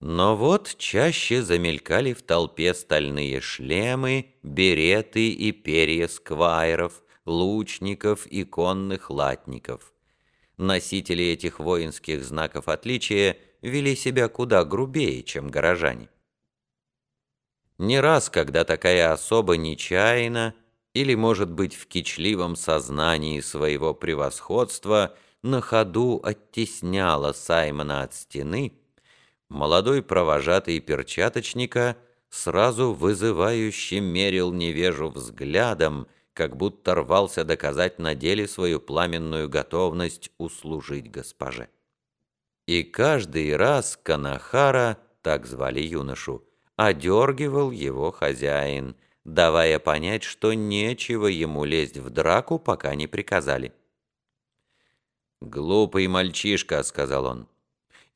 Но вот чаще замелькали в толпе стальные шлемы, береты и перья сквайров, лучников и конных латников. Носители этих воинских знаков отличия вели себя куда грубее, чем горожане. Не раз, когда такая особа нечаянно или, может быть, в кичливом сознании своего превосходства на ходу оттесняла Саймона от стены, молодой провожатый перчаточника сразу вызывающе мерил невежу взглядом, как будто рвался доказать на деле свою пламенную готовность услужить госпоже. И каждый раз Канахара, так звали юношу, одергивал его хозяин, давая понять, что нечего ему лезть в драку, пока не приказали. «Глупый мальчишка», — сказал он, —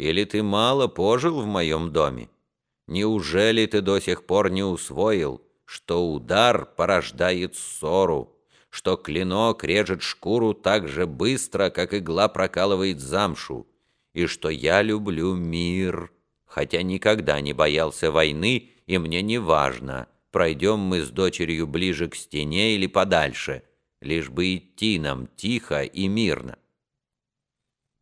«или ты мало пожил в моем доме? Неужели ты до сих пор не усвоил, что удар порождает ссору, что клинок режет шкуру так же быстро, как игла прокалывает замшу, и что я люблю мир, хотя никогда не боялся войны, и мне не важно, пройдем мы с дочерью ближе к стене или подальше, лишь бы идти нам тихо и мирно».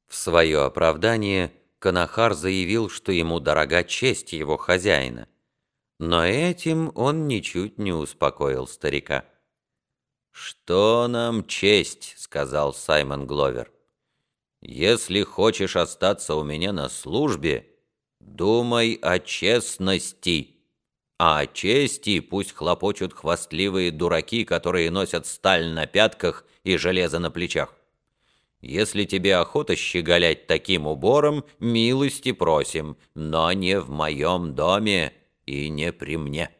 В свое оправдание Канахар заявил, что ему дорога честь его хозяина. Но этим он ничуть не успокоил старика. «Что нам честь?» — сказал Саймон Гловер. «Если хочешь остаться у меня на службе, думай о честности. А о чести пусть хлопочут хвастливые дураки, которые носят сталь на пятках и железо на плечах. Если тебе охота щеголять таким убором, милости просим, но не в моем доме и не при мне».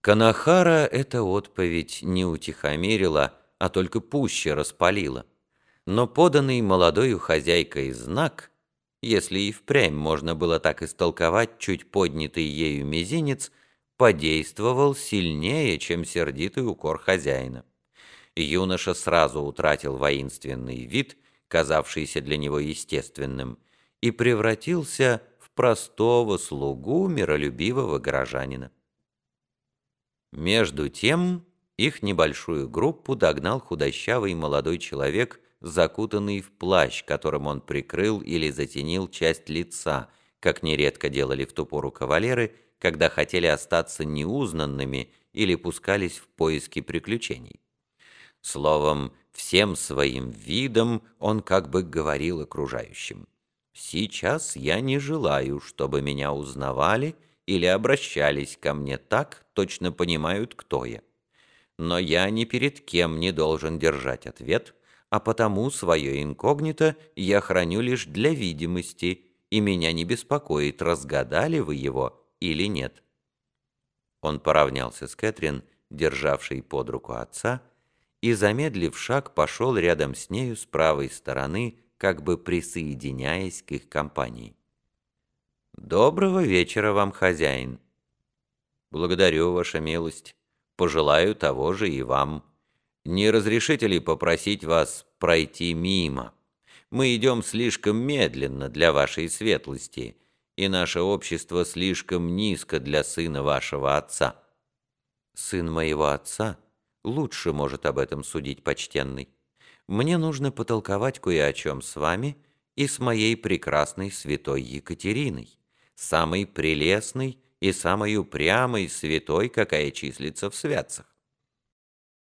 Канахара эта отповедь не утихомирила, а только пуще распалила. Но поданный молодою хозяйкой знак, если и впрямь можно было так истолковать чуть поднятый ею мизинец, подействовал сильнее, чем сердитый укор хозяина юноша сразу утратил воинственный вид, казавшийся для него естественным, и превратился в простого слугу миролюбивого горожанина. Между тем их небольшую группу догнал худощавый молодой человек, закутанный в плащ, которым он прикрыл или затенил часть лица, как нередко делали в ту пору кавалеры, когда хотели остаться неузнанными или пускались в поиски приключений. Словом, всем своим видом он как бы говорил окружающим. «Сейчас я не желаю, чтобы меня узнавали или обращались ко мне так, точно понимают, кто я. Но я ни перед кем не должен держать ответ, а потому свое инкогнито я храню лишь для видимости, и меня не беспокоит, разгадали вы его или нет». Он поравнялся с Кэтрин, державшей под руку отца, и, замедлив шаг, пошел рядом с нею с правой стороны, как бы присоединяясь к их компании. «Доброго вечера вам, хозяин!» «Благодарю, ваша милость. Пожелаю того же и вам. Не разрешите ли попросить вас пройти мимо? Мы идем слишком медленно для вашей светлости, и наше общество слишком низко для сына вашего отца». «Сын моего отца?» Лучше может об этом судить почтенный. Мне нужно потолковать кое о чем с вами и с моей прекрасной святой Екатериной, самой прелестной и самой упрямой святой, какая числится в святцах.